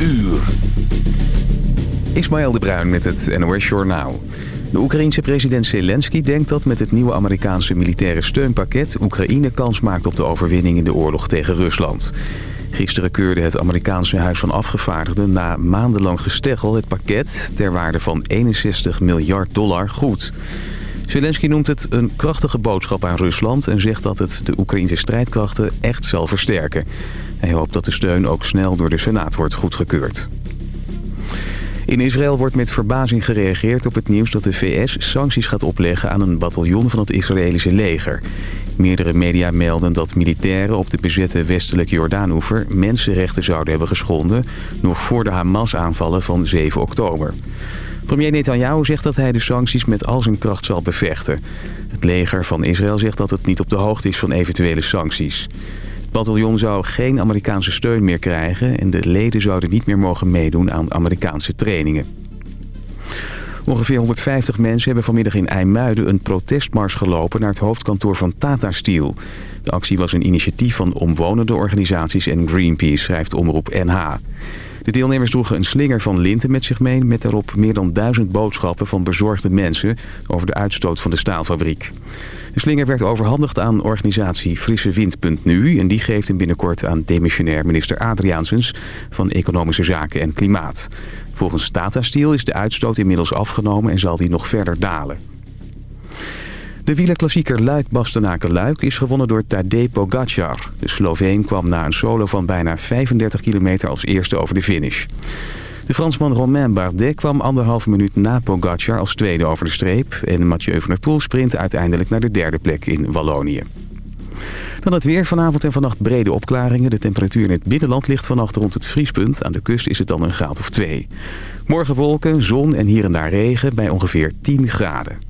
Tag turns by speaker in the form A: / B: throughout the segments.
A: uur.
B: Ismaël de Bruin met het NOS Journaal. De Oekraïense president Zelensky denkt dat met het nieuwe Amerikaanse militaire steunpakket... Oekraïne kans maakt op de overwinning in de oorlog tegen Rusland. Gisteren keurde het Amerikaanse Huis van Afgevaardigden na maandenlang gesteggel het pakket... ter waarde van 61 miljard dollar goed. Zelensky noemt het een krachtige boodschap aan Rusland... en zegt dat het de Oekraïnse strijdkrachten echt zal versterken. Hij hoopt dat de steun ook snel door de Senaat wordt goedgekeurd. In Israël wordt met verbazing gereageerd op het nieuws dat de VS sancties gaat opleggen aan een bataljon van het Israëlische leger. Meerdere media melden dat militairen op de bezette westelijke Jordaanoever mensenrechten zouden hebben geschonden, nog voor de Hamas-aanvallen van 7 oktober. Premier Netanyahu zegt dat hij de sancties met al zijn kracht zal bevechten. Het leger van Israël zegt dat het niet op de hoogte is van eventuele sancties. Het bataljon zou geen Amerikaanse steun meer krijgen... en de leden zouden niet meer mogen meedoen aan Amerikaanse trainingen. Ongeveer 150 mensen hebben vanmiddag in IJmuiden een protestmars gelopen... naar het hoofdkantoor van Tata Steel. De actie was een initiatief van omwonende organisaties en Greenpeace, schrijft Omroep NH. De deelnemers droegen een slinger van linten met zich mee... met daarop meer dan duizend boodschappen van bezorgde mensen... over de uitstoot van de staalfabriek. De slinger werd overhandigd aan organisatie FrisseWind.nu... en die geeft hem binnenkort aan demissionair minister Adriaansens... van Economische Zaken en Klimaat. Volgens Tata Steel is de uitstoot inmiddels afgenomen en zal die nog verder dalen. De wielerklassieker Luik-Bastenaken-Luik is gewonnen door Tadej Pogacar. De Sloveen kwam na een solo van bijna 35 kilometer als eerste over de finish. De Fransman Romain Bardet kwam anderhalve minuut na Pogacar als tweede over de streep... en Mathieu van der Poel sprint uiteindelijk naar de derde plek in Wallonië. Dan het weer. Vanavond en vannacht brede opklaringen. De temperatuur in het binnenland ligt vannacht rond het vriespunt. Aan de kust is het dan een graad of twee. Morgen wolken, zon en hier en daar regen bij ongeveer 10 graden.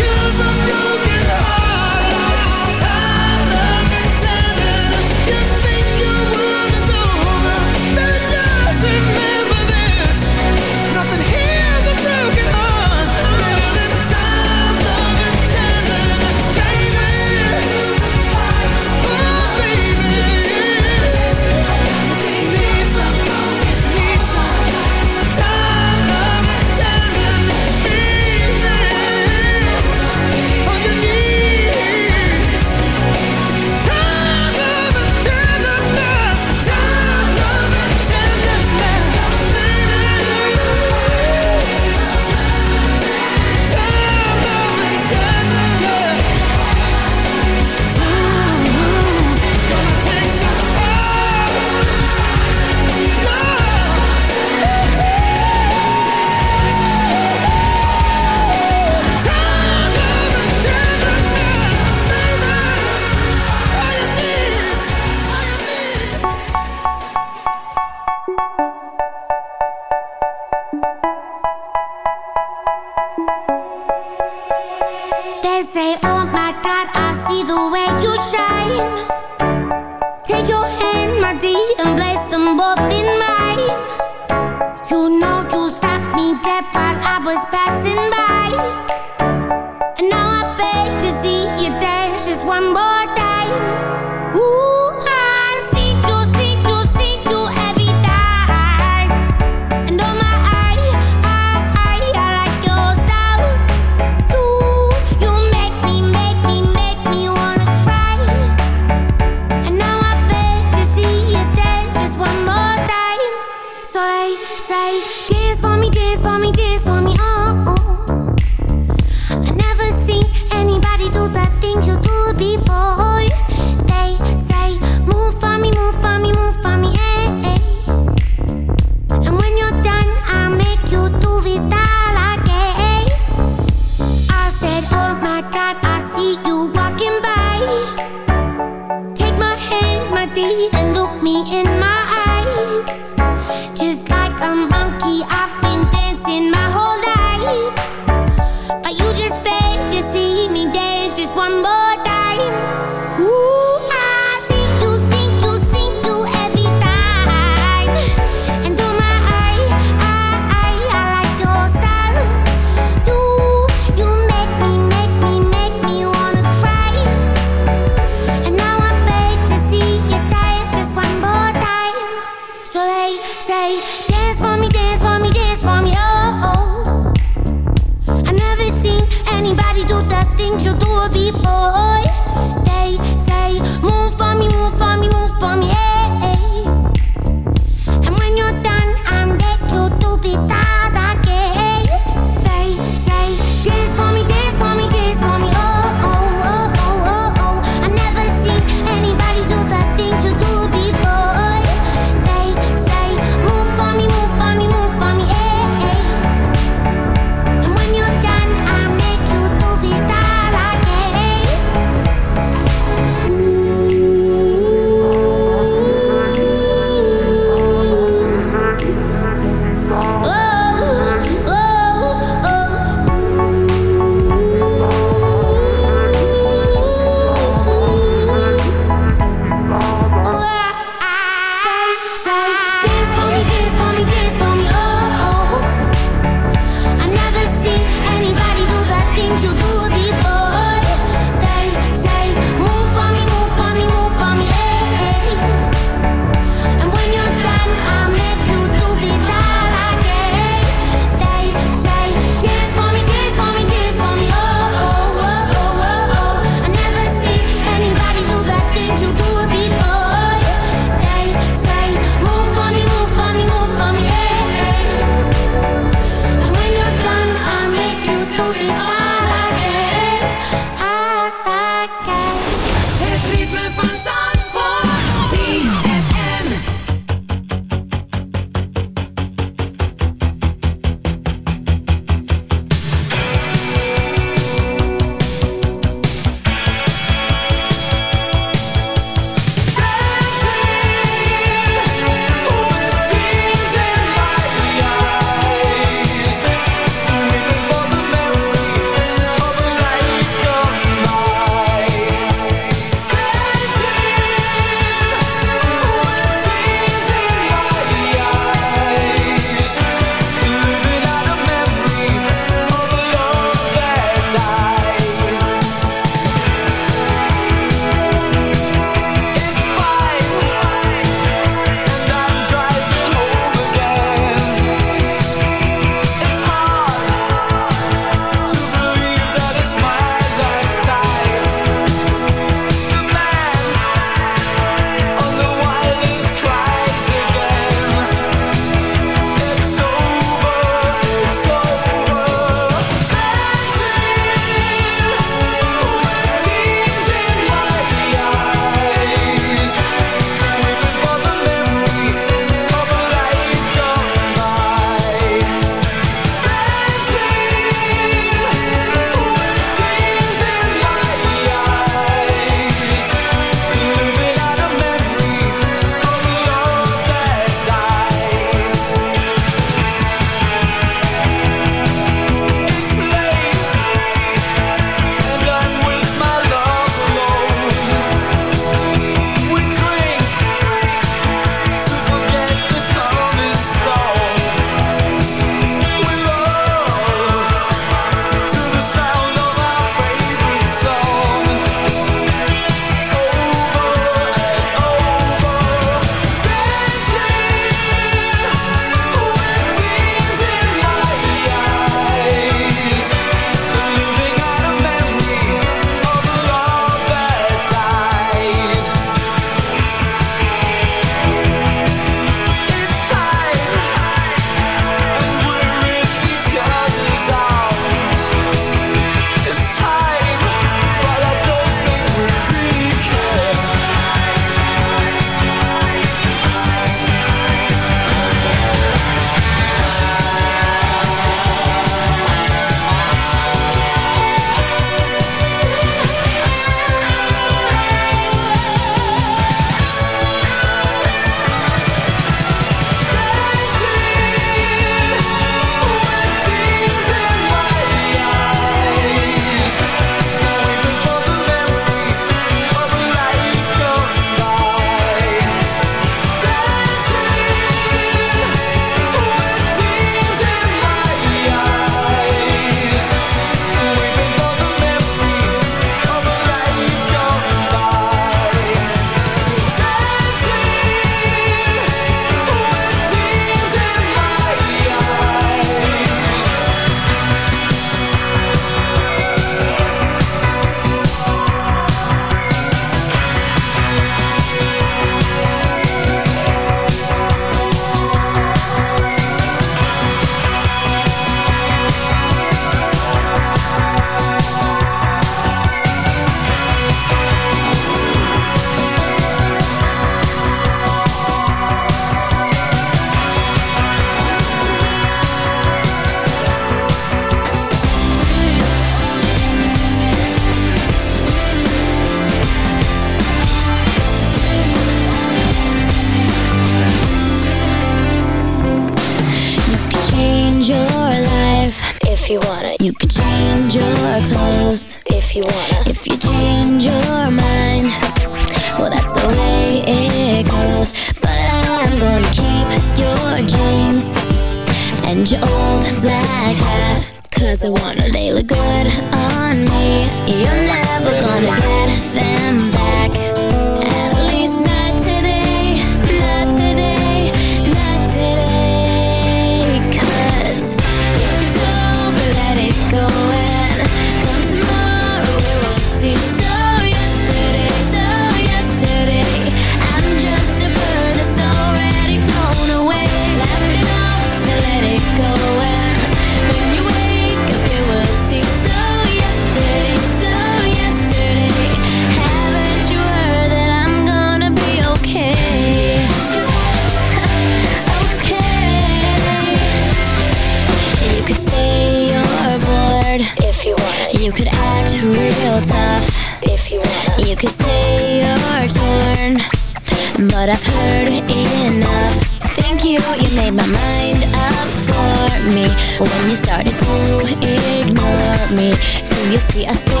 C: see,
D: I.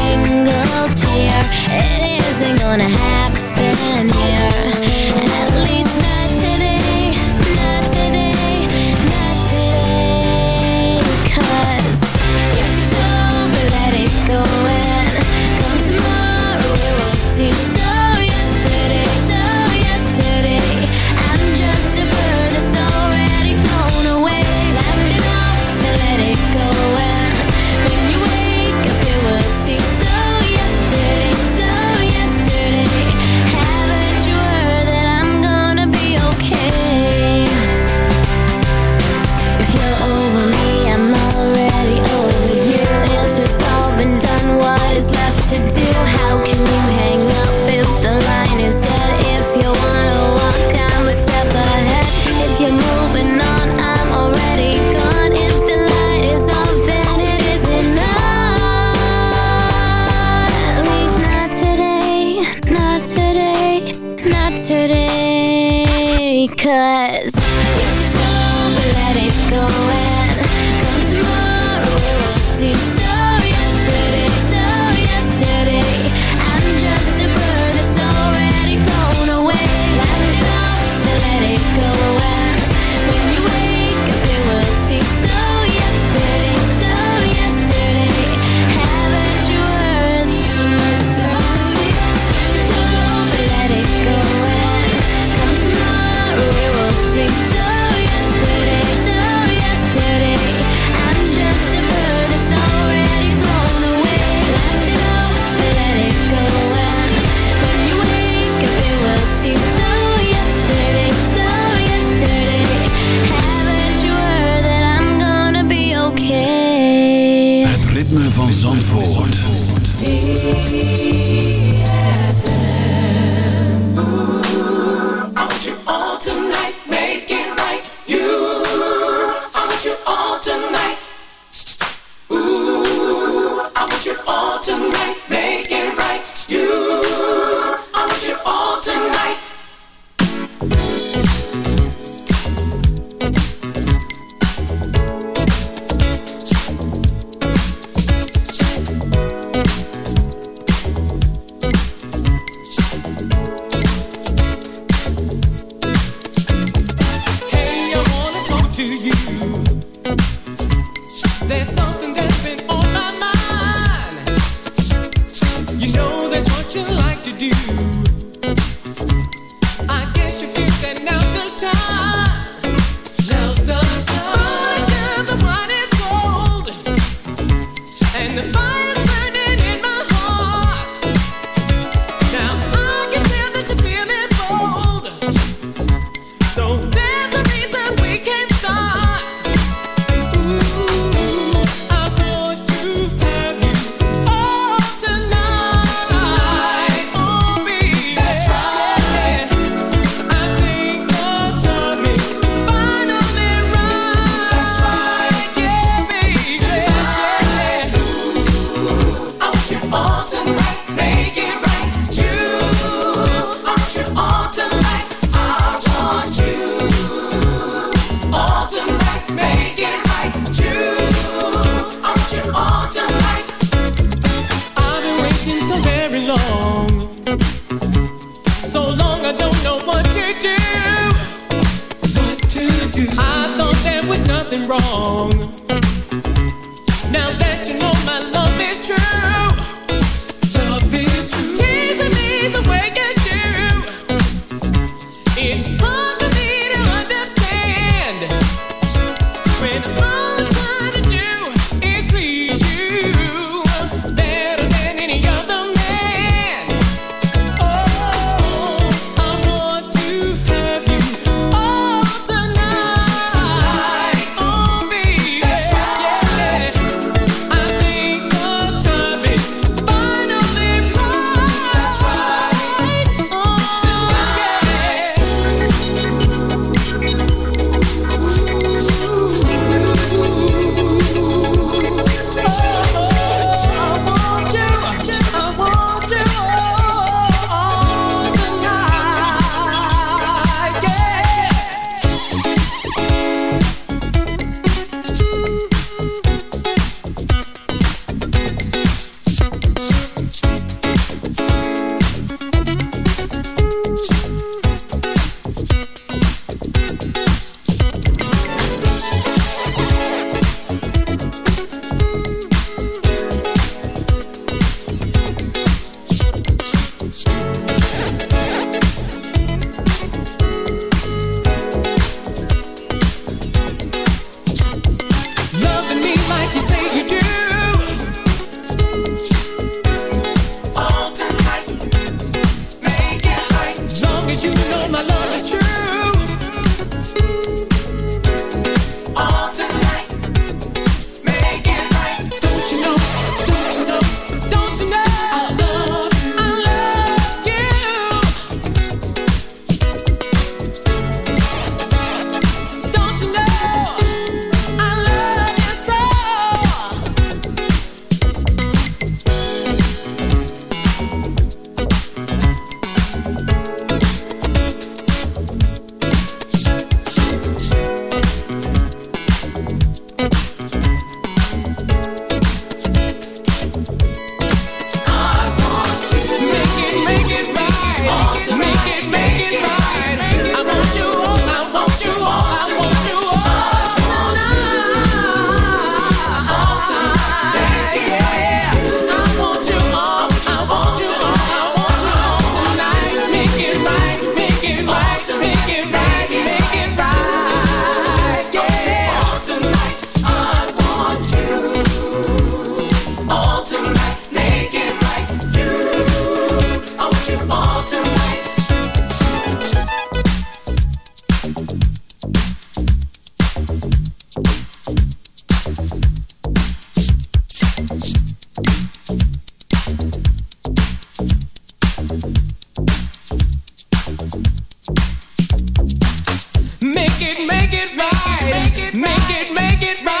D: Make it, make it right.
E: Make it,
F: make it right.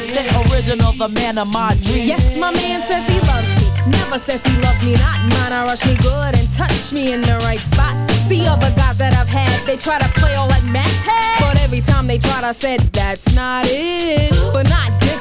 G: original, the man of my dreams.
H: Yes, my man says he loves me. Never says he loves me not. Mine, I rush me good and touch me in the right spot. See other guys that I've had, they try to play all like Mac. But every time they tried, I said, that's not it. But not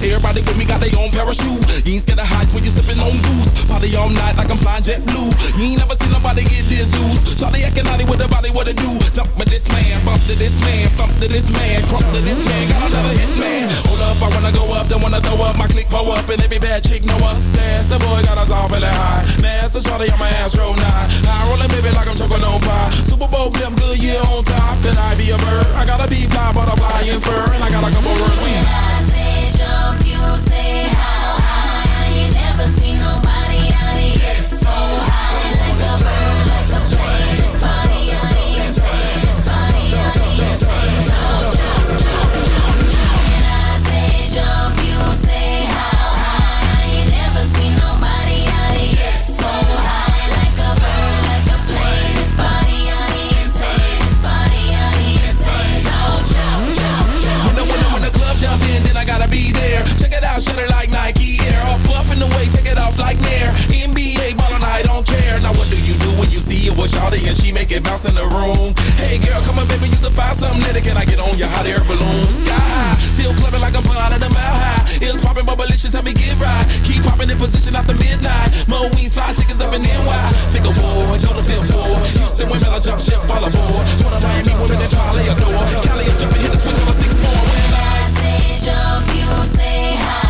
I: Everybody with me got their own parachute. You ain't scared of heights when you sippin' on goose. Party all night like I'm flying JetBlue. You ain't never seen nobody get this loose. Charlie acting naughty with the body, what it do? Jump with this man, bump to this man, stump to this man, crump to this man. Got another hit man. Hold up, I wanna go up, don't wanna throw up. My click pull up, and every bad chick know us. That's the boy got us all feeling high. Master Charlie on my ass roll nine. I rollin' baby like I'm choking on pie. Super Bowl blimp, Goodyear on top. Could I be a bird? I gotta be fly, butterfly and spur, and I got
J: like a
I: couple no sé. Check shut it like Nike Air. Up, up in the way, take it off like Nair. NBA ballin', I don't care. Now what do you do when you see it with Shawty and she make it bounce in the room? Hey girl, come on baby, you to find something later. Can I get on your hot air balloon? Sky high, still clubbing like I'm flying at a mile high. It's popping, but malicious, help me get right. Keep popping in position after midnight. Mo wings, fly chickens up in NY. Think of war, go to fifth floor. Houston women, I jump ship, fall aboard. One of Miami women that probably adore. Cali is jumping, hit the switch on a six four. When I
J: say jump, you say how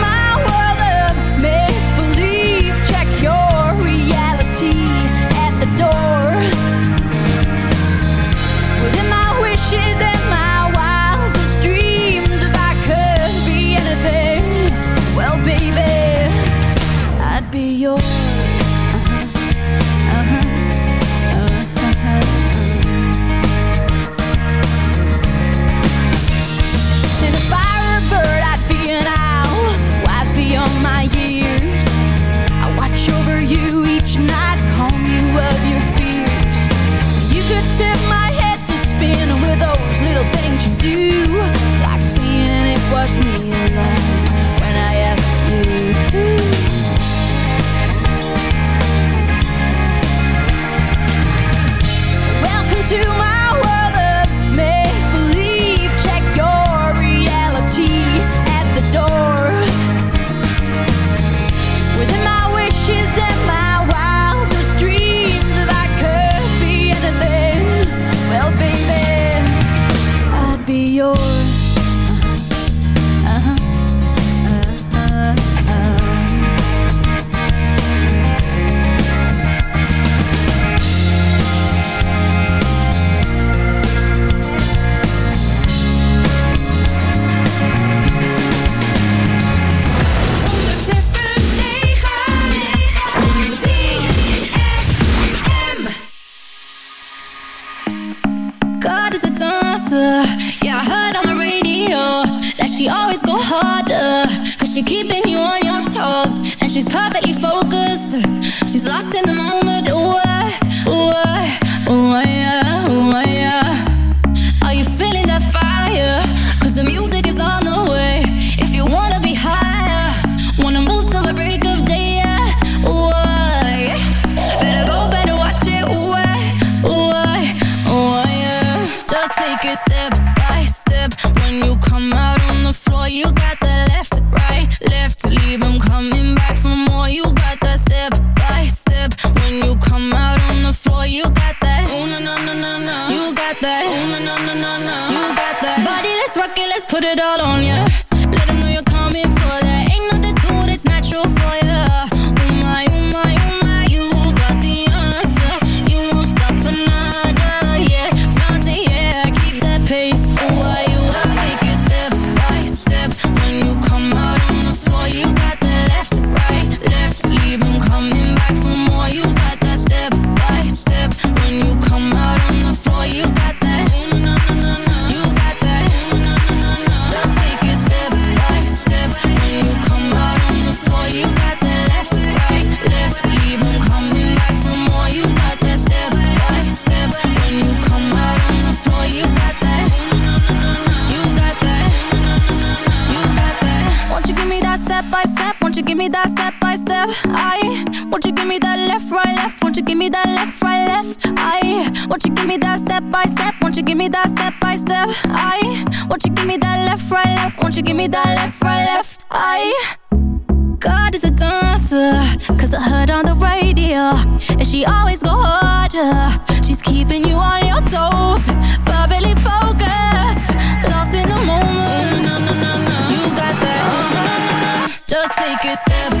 A: won't you give me that left, right, left eye? God is a dancer, cause I heard on the radio And she always go harder, she's keeping you on your toes Perfectly focused, lost in the moment. Mm, no, no, no, You got that, oh, just take a step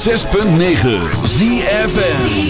H: 6.9 ZFN